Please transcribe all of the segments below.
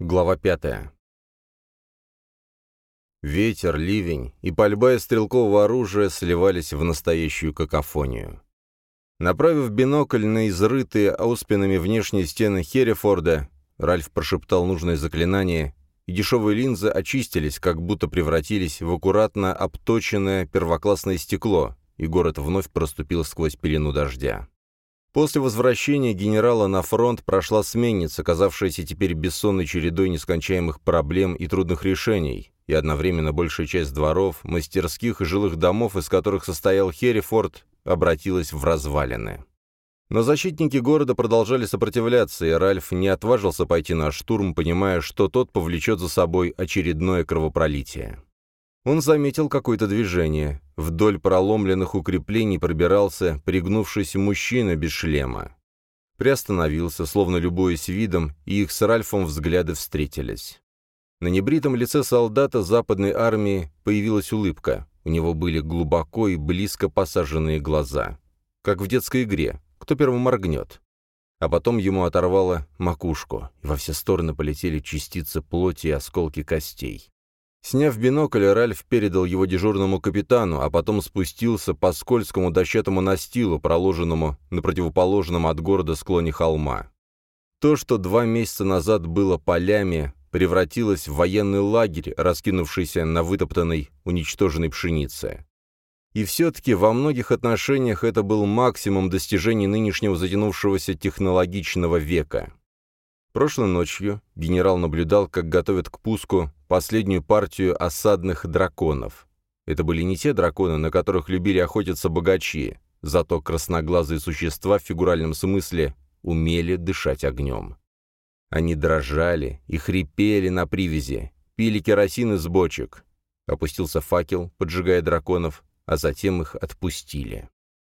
Глава пятая. Ветер, ливень и пальба из стрелкового оружия сливались в настоящую какофонию. Направив бинокль на изрытые ауспинами внешние стены Херефорда, Ральф прошептал нужное заклинание, и дешевые линзы очистились, как будто превратились в аккуратно обточенное первоклассное стекло, и город вновь проступил сквозь пелену дождя. После возвращения генерала на фронт прошла сменница, казавшаяся теперь бессонной чередой нескончаемых проблем и трудных решений, и одновременно большая часть дворов, мастерских и жилых домов, из которых состоял Херрифорд, обратилась в развалины. Но защитники города продолжали сопротивляться, и Ральф не отважился пойти на штурм, понимая, что тот повлечет за собой очередное кровопролитие. Он заметил какое-то движение. Вдоль проломленных укреплений пробирался, пригнувшись мужчина без шлема. Приостановился, словно любуясь видом, и их с Ральфом взгляды встретились. На небритом лице солдата западной армии появилась улыбка. У него были глубоко и близко посаженные глаза. Как в детской игре. Кто первым моргнет? А потом ему оторвало макушку, и во все стороны полетели частицы плоти и осколки костей. Сняв бинокль, Ральф передал его дежурному капитану, а потом спустился по скользкому дощатому настилу, проложенному на противоположном от города склоне холма. То, что два месяца назад было полями, превратилось в военный лагерь, раскинувшийся на вытоптанной, уничтоженной пшенице. И все-таки во многих отношениях это был максимум достижений нынешнего затянувшегося технологичного века. Прошлой ночью генерал наблюдал, как готовят к пуску последнюю партию осадных драконов. Это были не те драконы, на которых любили охотиться богачи, зато красноглазые существа в фигуральном смысле умели дышать огнем. Они дрожали и хрипели на привязи, пили керосин из бочек. Опустился факел, поджигая драконов, а затем их отпустили.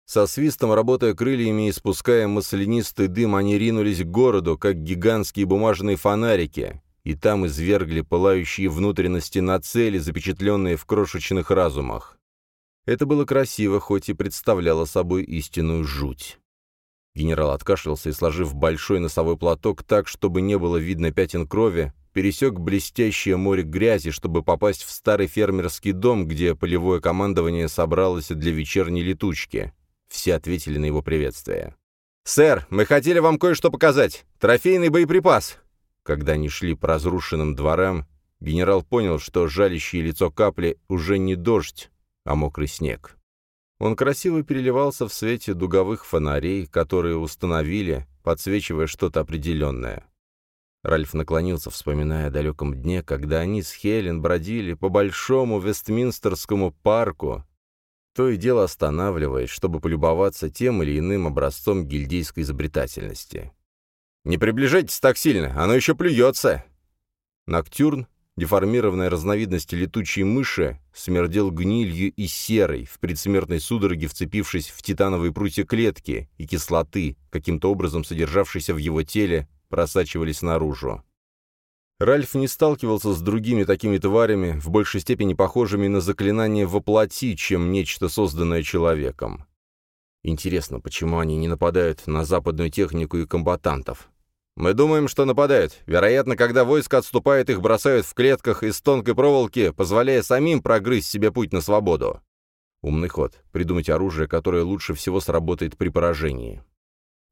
Со свистом, работая крыльями и спуская маслянистый дым, они ринулись к городу, как гигантские бумажные фонарики, и там извергли пылающие внутренности на цели, запечатленные в крошечных разумах. Это было красиво, хоть и представляло собой истинную жуть. Генерал откашлялся и, сложив большой носовой платок так, чтобы не было видно пятен крови, пересек блестящее море грязи, чтобы попасть в старый фермерский дом, где полевое командование собралось для вечерней летучки. Все ответили на его приветствие. «Сэр, мы хотели вам кое-что показать. Трофейный боеприпас!» Когда они шли по разрушенным дворам, генерал понял, что жалящее лицо капли уже не дождь, а мокрый снег. Он красиво переливался в свете дуговых фонарей, которые установили, подсвечивая что-то определенное. Ральф наклонился, вспоминая о далеком дне, когда они с Хелен бродили по большому Вестминстерскому парку, то и дело останавливаясь, чтобы полюбоваться тем или иным образцом гильдейской изобретательности. «Не приближайтесь так сильно, оно еще плюется!» Ноктюрн, деформированная разновидность летучей мыши, смердел гнилью и серой, в предсмертной судороге вцепившись в титановые прутья клетки, и кислоты, каким-то образом содержавшейся в его теле, просачивались наружу. Ральф не сталкивался с другими такими тварями, в большей степени похожими на заклинание воплоти, чем нечто созданное человеком. Интересно, почему они не нападают на западную технику и комбатантов? Мы думаем, что нападают. Вероятно, когда войско отступает, их бросают в клетках из тонкой проволоки, позволяя самим прогрызть себе путь на свободу. Умный ход. Придумать оружие, которое лучше всего сработает при поражении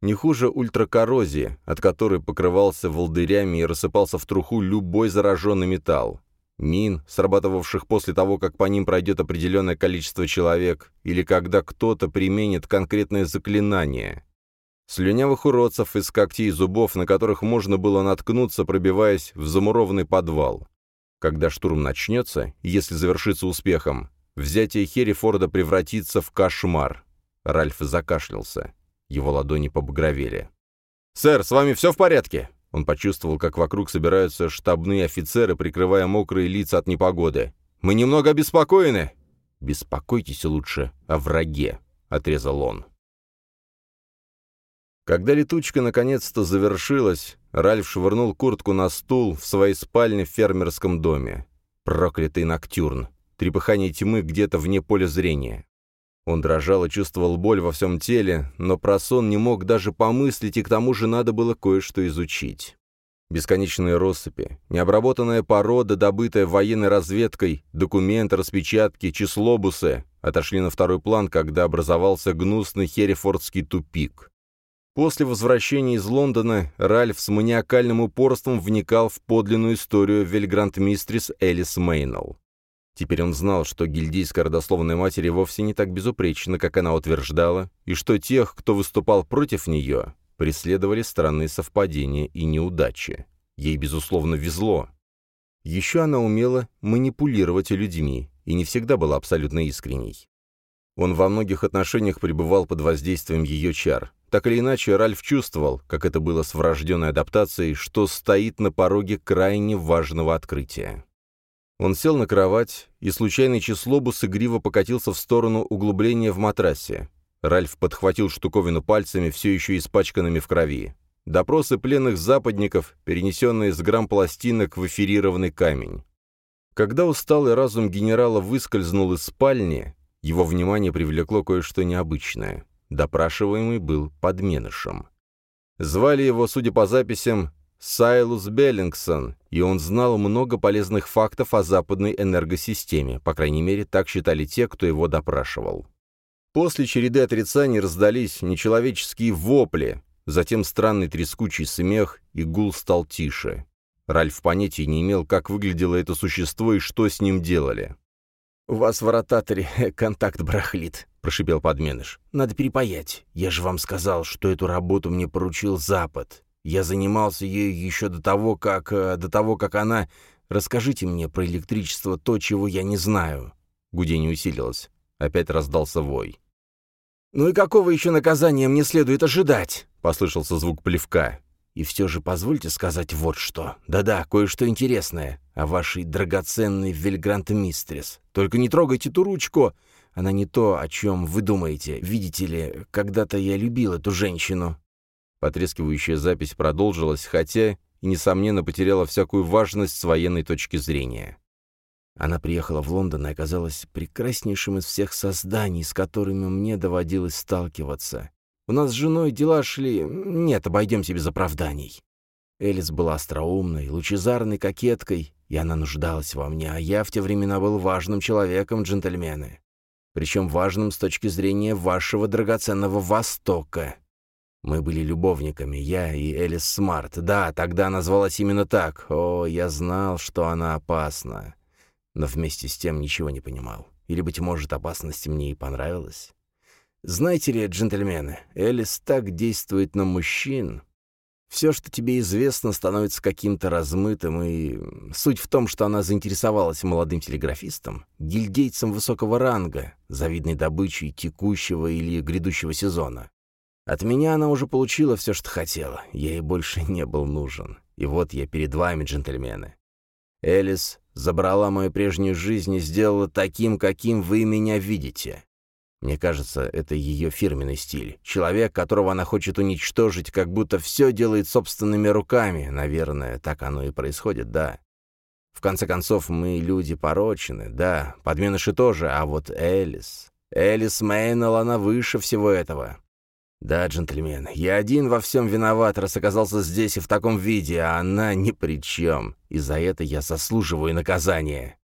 не хуже ультракоррозии, от которой покрывался волдырями и рассыпался в труху любой зараженный металл. Мин, срабатывавших после того, как по ним пройдет определенное количество человек, или когда кто-то применит конкретное заклинание. Слюнявых уродцев из когтей и зубов, на которых можно было наткнуться, пробиваясь в замурованный подвал. Когда штурм начнется, если завершится успехом, взятие Херрифорда превратится в кошмар. Ральф закашлялся. Его ладони побагровели. «Сэр, с вами все в порядке?» Он почувствовал, как вокруг собираются штабные офицеры, прикрывая мокрые лица от непогоды. «Мы немного обеспокоены!» «Беспокойтесь лучше о враге», — отрезал он. Когда летучка наконец-то завершилась, Ральф швырнул куртку на стул в своей спальне в фермерском доме. Проклятый Ноктюрн. Трепыхание тьмы где-то вне поля зрения. Он дрожал и чувствовал боль во всем теле, но про сон не мог даже помыслить, и к тому же надо было кое-что изучить. Бесконечные россыпи, необработанная порода, добытая военной разведкой, документы, распечатки, числобусы отошли на второй план, когда образовался гнусный Херефордский тупик. После возвращения из Лондона Ральф с маниакальным упорством вникал в подлинную историю Вельгранд-мистрис Элис Мейнелл. Теперь он знал, что гильдийская родословная матери вовсе не так безупречна, как она утверждала, и что тех, кто выступал против нее, преследовали странные совпадения и неудачи. Ей, безусловно, везло. Еще она умела манипулировать людьми и не всегда была абсолютно искренней. Он во многих отношениях пребывал под воздействием ее чар. Так или иначе, Ральф чувствовал, как это было с врожденной адаптацией, что стоит на пороге крайне важного открытия. Он сел на кровать, и случайный числобус игриво покатился в сторону углубления в матрасе. Ральф подхватил штуковину пальцами, все еще испачканными в крови. Допросы пленных западников, перенесенные с грамм пластинок в эфирированный камень. Когда усталый разум генерала выскользнул из спальни, его внимание привлекло кое-что необычное. Допрашиваемый был подменышем. Звали его, судя по записям, Сайлус Беллингсон, и он знал много полезных фактов о западной энергосистеме, по крайней мере, так считали те, кто его допрашивал. После череды отрицаний раздались нечеловеческие вопли, затем странный трескучий смех, и гул стал тише. Ральф понятия не имел, как выглядело это существо и что с ним делали. «У вас в ротаторе контакт барахлит», — прошипел подменыш. «Надо перепаять. Я же вам сказал, что эту работу мне поручил Запад. Я занимался ею еще до того, как... Э, до того, как она... Расскажите мне про электричество то, чего я не знаю». Гудение усилилось. Опять раздался вой. «Ну и какого еще наказания мне следует ожидать?» — послышался звук плевка. «И все же позвольте сказать вот что. Да-да, кое-что интересное о вашей драгоценной Вильгрант-мистрес. Только не трогайте ту ручку. Она не то, о чем вы думаете. Видите ли, когда-то я любил эту женщину». Потрескивающая запись продолжилась, хотя и, несомненно, потеряла всякую важность с военной точки зрения. Она приехала в Лондон и оказалась прекраснейшим из всех созданий, с которыми мне доводилось сталкиваться. У нас с женой дела шли... Нет, обойдемся без оправданий. Элис была остроумной, лучезарной кокеткой, и она нуждалась во мне, а я в те времена был важным человеком, джентльмены. Причем важным с точки зрения вашего драгоценного Востока. Мы были любовниками, я и Элис Смарт. Да, тогда назвалась именно так. О, я знал, что она опасна но вместе с тем ничего не понимал. Или, быть может, опасность мне и понравилась? Знаете ли, джентльмены, Элис так действует на мужчин. Все, что тебе известно, становится каким-то размытым, и суть в том, что она заинтересовалась молодым телеграфистом, гильдейцем высокого ранга, завидной добычей текущего или грядущего сезона. От меня она уже получила все, что хотела, я ей больше не был нужен. И вот я перед вами, джентльмены. Элис забрала мою прежнюю жизнь и сделала таким, каким вы меня видите. Мне кажется, это ее фирменный стиль. Человек, которого она хочет уничтожить, как будто все делает собственными руками. Наверное, так оно и происходит, да. В конце концов, мы люди порочены, да, подменыши тоже, а вот Элис... Элис Мейнелл, она выше всего этого. «Да, джентльмен, я один во всем виноват, раз оказался здесь и в таком виде, а она ни при чем, и за это я заслуживаю наказания».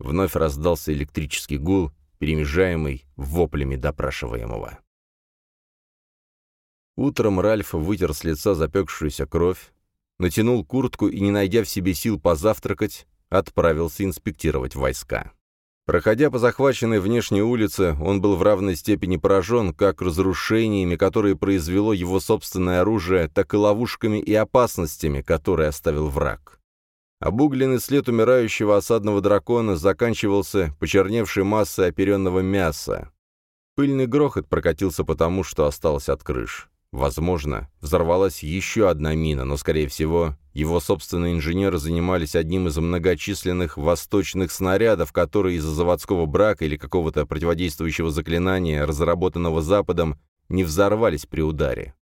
Вновь раздался электрический гул, перемежаемый воплями допрашиваемого. Утром Ральф вытер с лица запекшуюся кровь, натянул куртку и, не найдя в себе сил позавтракать, отправился инспектировать войска. Проходя по захваченной внешней улице, он был в равной степени поражен как разрушениями, которые произвело его собственное оружие, так и ловушками и опасностями, которые оставил враг. Обугленный след умирающего осадного дракона заканчивался почерневшей массой оперенного мяса. Пыльный грохот прокатился потому, что осталось от крыш. Возможно, взорвалась еще одна мина, но, скорее всего, его собственные инженеры занимались одним из многочисленных восточных снарядов, которые из-за заводского брака или какого-то противодействующего заклинания, разработанного Западом, не взорвались при ударе.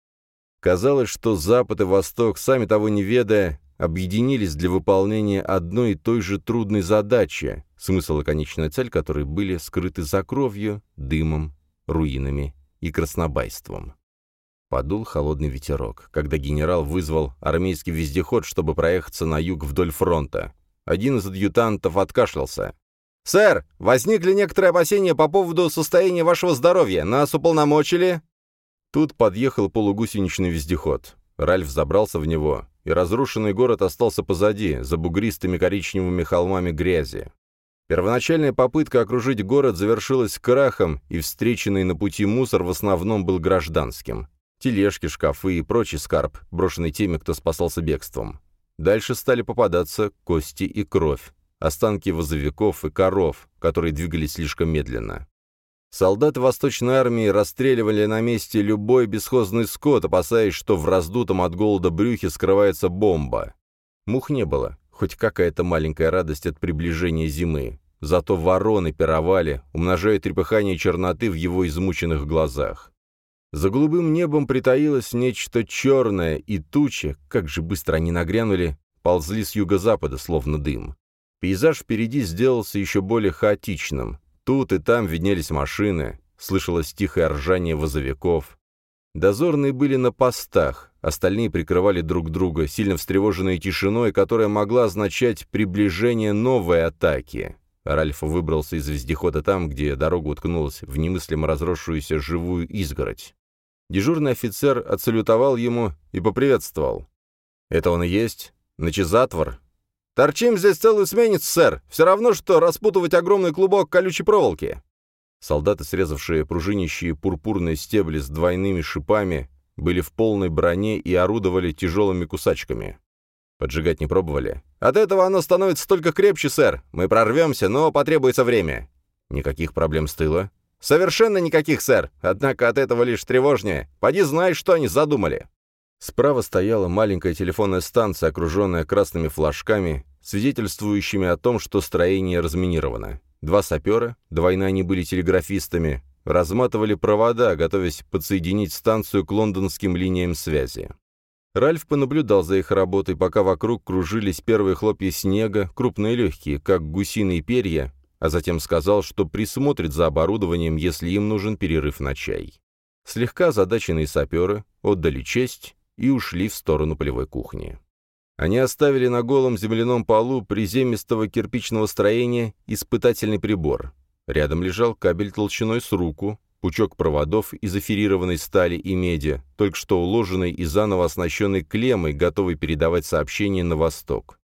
Казалось, что Запад и Восток, сами того не ведая, объединились для выполнения одной и той же трудной задачи, смысл и конечная цель которой были скрыты за кровью, дымом, руинами и краснобайством. Подул холодный ветерок, когда генерал вызвал армейский вездеход, чтобы проехаться на юг вдоль фронта. Один из адъютантов откашлялся. «Сэр, возникли некоторые опасения по поводу состояния вашего здоровья. Нас уполномочили?» Тут подъехал полугусеничный вездеход. Ральф забрался в него, и разрушенный город остался позади, за бугристыми коричневыми холмами грязи. Первоначальная попытка окружить город завершилась крахом, и встреченный на пути мусор в основном был гражданским. Тележки, шкафы и прочий скарб, брошенный теми, кто спасался бегством. Дальше стали попадаться кости и кровь, останки возовиков и коров, которые двигались слишком медленно. Солдаты Восточной армии расстреливали на месте любой бесхозный скот, опасаясь, что в раздутом от голода брюхе скрывается бомба. Мух не было, хоть какая-то маленькая радость от приближения зимы. Зато вороны пировали, умножая трепыхание черноты в его измученных глазах. За голубым небом притаилось нечто черное, и тучи, как же быстро они нагрянули, ползли с юго-запада, словно дым. Пейзаж впереди сделался еще более хаотичным. Тут и там виднелись машины, слышалось тихое ржание возовиков. Дозорные были на постах, остальные прикрывали друг друга, сильно встревоженные тишиной, которая могла означать приближение новой атаки. Ральф выбрался из вездехода там, где дорога уткнулась в немыслимо разросшуюся живую изгородь. Дежурный офицер отсалютовал ему и поприветствовал. «Это он и есть? Ночезатвор?» «Торчим здесь целую сменицу, сэр. Все равно, что распутывать огромный клубок колючей проволоки». Солдаты, срезавшие пружинищие пурпурные стебли с двойными шипами, были в полной броне и орудовали тяжелыми кусачками. Поджигать не пробовали. «От этого оно становится только крепче, сэр. Мы прорвемся, но потребуется время». «Никаких проблем с тыла?» «Совершенно никаких, сэр. Однако от этого лишь тревожнее. Поди знаешь, что они задумали». Справа стояла маленькая телефонная станция, окруженная красными флажками, свидетельствующими о том, что строение разминировано. Два сапера, двойно они были телеграфистами, разматывали провода, готовясь подсоединить станцию к лондонским линиям связи. Ральф понаблюдал за их работой, пока вокруг кружились первые хлопья снега, крупные легкие, как гусиные перья, а затем сказал, что присмотрит за оборудованием, если им нужен перерыв на чай. Слегка озадаченные саперы отдали честь и ушли в сторону полевой кухни. Они оставили на голом земляном полу приземистого кирпичного строения испытательный прибор. Рядом лежал кабель толщиной с руку, пучок проводов из эфирированной стали и меди, только что уложенный и заново оснащенный клеммой, готовый передавать сообщение на восток.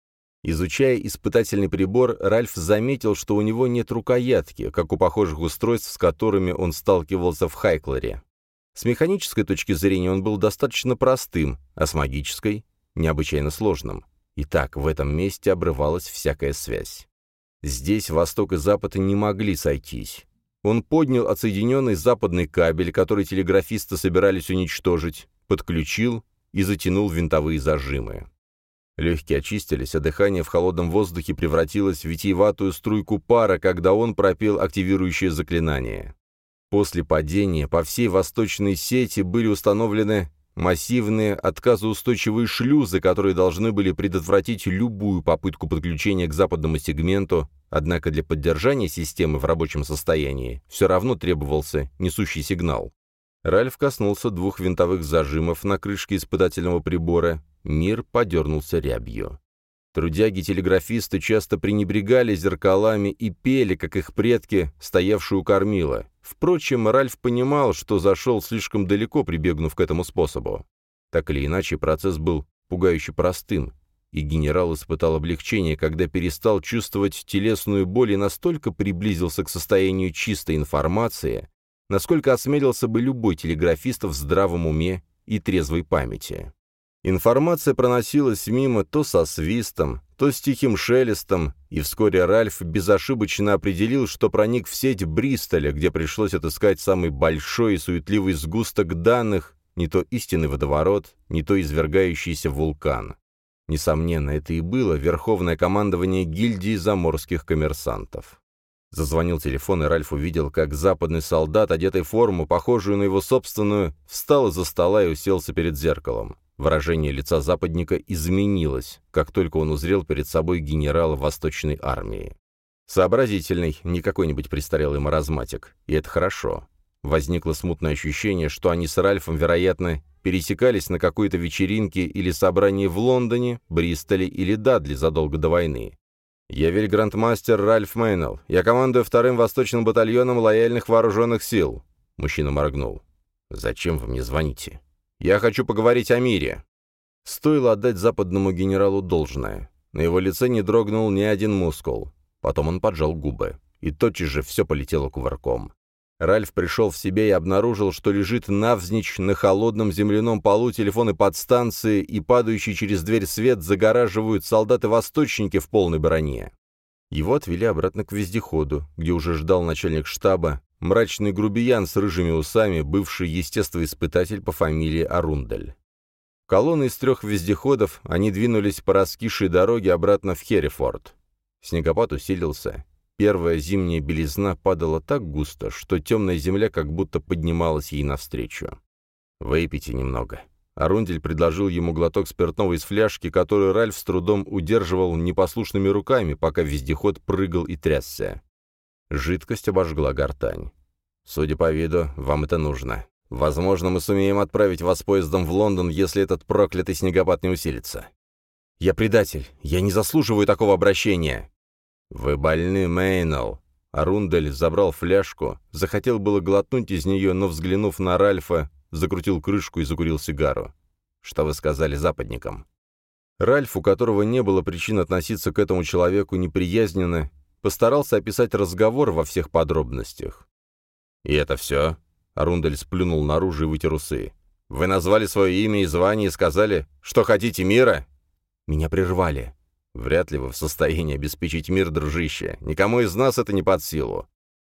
Изучая испытательный прибор, Ральф заметил, что у него нет рукоятки, как у похожих устройств, с которыми он сталкивался в Хайклере. С механической точки зрения он был достаточно простым, а с магической — необычайно сложным. Итак, в этом месте обрывалась всякая связь. Здесь восток и запад не могли сойтись. Он поднял отсоединенный западный кабель, который телеграфисты собирались уничтожить, подключил и затянул винтовые зажимы. Легкие очистились, а дыхание в холодном воздухе превратилось в витиеватую струйку пара, когда он пропел активирующее заклинание. После падения по всей восточной сети были установлены массивные отказоустойчивые шлюзы, которые должны были предотвратить любую попытку подключения к западному сегменту, однако для поддержания системы в рабочем состоянии все равно требовался несущий сигнал. Ральф коснулся двух винтовых зажимов на крышке испытательного прибора, мир подернулся рябью. Трудяги-телеграфисты часто пренебрегали зеркалами и пели, как их предки, стоявшие у кормила. Впрочем, Ральф понимал, что зашел слишком далеко, прибегнув к этому способу. Так или иначе, процесс был пугающе простым, и генерал испытал облегчение, когда перестал чувствовать телесную боль и настолько приблизился к состоянию чистой информации, насколько осмелился бы любой телеграфист в здравом уме и трезвой памяти. Информация проносилась мимо то со свистом, то с тихим шелестом, и вскоре Ральф безошибочно определил, что проник в сеть Бристоля, где пришлось отыскать самый большой и суетливый сгусток данных, не то истинный водоворот, не то извергающийся вулкан. Несомненно, это и было верховное командование гильдии заморских коммерсантов. Зазвонил телефон, и Ральф увидел, как западный солдат, одетый в форму, похожую на его собственную, встал из-за стола и уселся перед зеркалом. Выражение лица западника изменилось, как только он узрел перед собой генерала Восточной армии. Сообразительный, не какой-нибудь престарелый маразматик, и это хорошо. Возникло смутное ощущение, что они с Ральфом, вероятно, пересекались на какой-то вечеринке или собрании в Лондоне, Бристоле или Дадли задолго до войны. «Я вельграндмастер Ральф Мейнелл. Я командую вторым восточным батальоном лояльных вооруженных сил». Мужчина моргнул. «Зачем вы мне звоните?» «Я хочу поговорить о мире». Стоило отдать западному генералу должное. На его лице не дрогнул ни один мускул. Потом он поджал губы. И тотчас же все полетело кувырком. Ральф пришел в себя и обнаружил, что лежит навзничь на холодном земляном полу телефоны подстанции и падающий через дверь свет загораживают солдаты-восточники в полной броне. Его отвели обратно к вездеходу, где уже ждал начальник штаба, мрачный грубиян с рыжими усами, бывший естествоиспытатель по фамилии Арундель. Колонной из трех вездеходов они двинулись по раскисшей дороге обратно в Херрифорд. Снегопад усилился. Первая зимняя белизна падала так густо, что темная земля как будто поднималась ей навстречу. «Выпейте немного». Арундель предложил ему глоток спиртного из фляжки, которую Ральф с трудом удерживал непослушными руками, пока вездеход прыгал и трясся. Жидкость обожгла гортань. «Судя по виду, вам это нужно. Возможно, мы сумеем отправить вас поездом в Лондон, если этот проклятый снегопад не усилится». «Я предатель. Я не заслуживаю такого обращения». «Вы больны, Мейнел!» Арундель забрал фляжку, захотел было глотнуть из нее, но, взглянув на Ральфа, закрутил крышку и закурил сигару. «Что вы сказали западникам?» Ральф, у которого не было причин относиться к этому человеку неприязненно, постарался описать разговор во всех подробностях. «И это все?» — Арундель сплюнул наружу и вытер усы. «Вы назвали свое имя и звание и сказали, что хотите мира?» «Меня прервали», Вряд ли вы в состоянии обеспечить мир, дружище. Никому из нас это не под силу.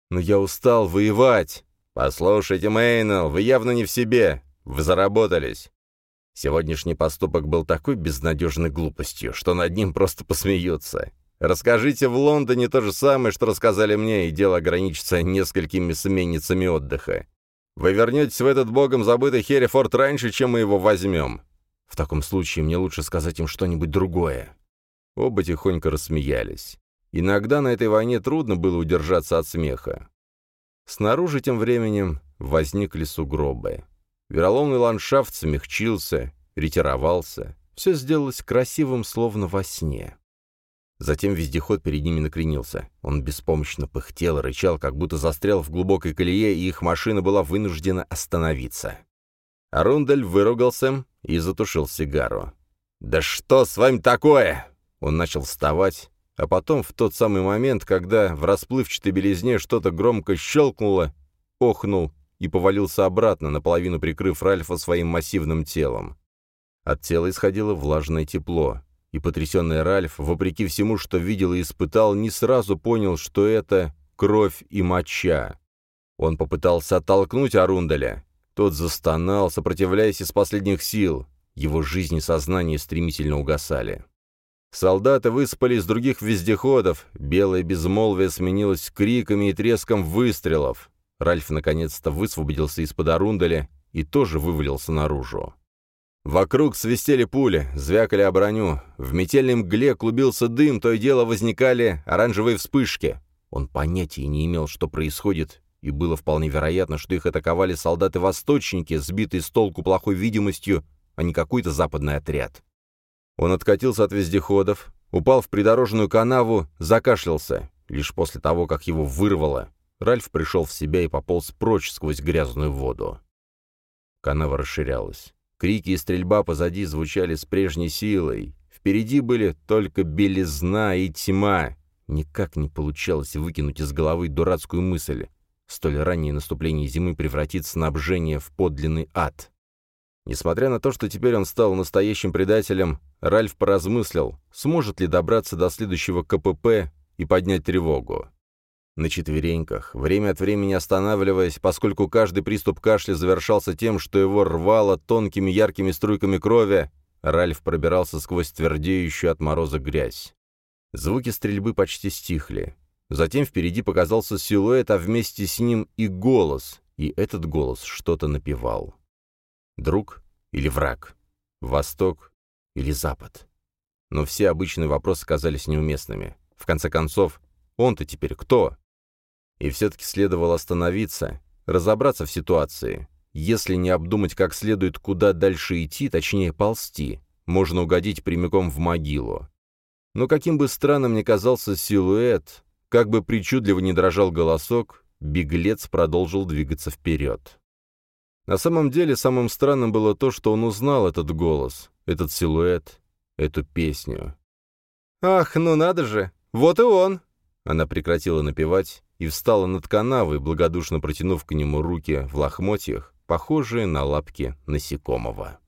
Но я устал воевать. Послушайте, Мейнел, вы явно не в себе. Вы заработались. Сегодняшний поступок был такой безнадежной глупостью, что над ним просто посмеются. Расскажите в Лондоне то же самое, что рассказали мне, и дело ограничится несколькими сменницами отдыха. Вы вернетесь в этот богом забытый Херрифорд раньше, чем мы его возьмем. В таком случае мне лучше сказать им что-нибудь другое. Оба тихонько рассмеялись. Иногда на этой войне трудно было удержаться от смеха. Снаружи тем временем возникли сугробы. Вероломный ландшафт смягчился, ретировался. Все сделалось красивым, словно во сне. Затем вездеход перед ними накренился. Он беспомощно пыхтел, рычал, как будто застрял в глубокой колее, и их машина была вынуждена остановиться. Арундель выругался и затушил сигару. «Да что с вами такое?» Он начал вставать, а потом, в тот самый момент, когда в расплывчатой белизне что-то громко щелкнуло, охнул и повалился обратно, наполовину прикрыв Ральфа своим массивным телом. От тела исходило влажное тепло, и потрясенный Ральф, вопреки всему, что видел и испытал, не сразу понял, что это кровь и моча. Он попытался оттолкнуть Арундаля. Тот застонал, сопротивляясь из последних сил. Его жизнь и сознание стремительно угасали. Солдаты выспали из других вездеходов, белое безмолвие сменилось криками и треском выстрелов. Ральф наконец-то высвободился из-под орундаля и тоже вывалился наружу. Вокруг свистели пули, звякали о броню. В метельной мгле клубился дым, то и дело возникали оранжевые вспышки. Он понятия не имел, что происходит, и было вполне вероятно, что их атаковали солдаты-восточники, сбитые с толку плохой видимостью, а не какой-то западный отряд. Он откатился от вездеходов, упал в придорожную канаву, закашлялся. Лишь после того, как его вырвало, Ральф пришел в себя и пополз прочь сквозь грязную воду. Канава расширялась. Крики и стрельба позади звучали с прежней силой. Впереди были только белизна и тьма. Никак не получалось выкинуть из головы дурацкую мысль. Столь раннее наступление зимы превратит снабжение в подлинный ад. Несмотря на то, что теперь он стал настоящим предателем, Ральф поразмыслил, сможет ли добраться до следующего КПП и поднять тревогу. На четвереньках, время от времени останавливаясь, поскольку каждый приступ кашля завершался тем, что его рвало тонкими яркими струйками крови, Ральф пробирался сквозь твердеющую от мороза грязь. Звуки стрельбы почти стихли. Затем впереди показался силуэт, а вместе с ним и голос, и этот голос что-то напевал. Друг или враг? Восток или Запад? Но все обычные вопросы казались неуместными. В конце концов, он-то теперь кто? И все-таки следовало остановиться, разобраться в ситуации. Если не обдумать как следует, куда дальше идти, точнее ползти, можно угодить прямиком в могилу. Но каким бы странным ни казался силуэт, как бы причудливо не дрожал голосок, беглец продолжил двигаться вперед. На самом деле, самым странным было то, что он узнал этот голос, этот силуэт, эту песню. «Ах, ну надо же! Вот и он!» Она прекратила напевать и встала над канавой, благодушно протянув к нему руки в лохмотьях, похожие на лапки насекомого.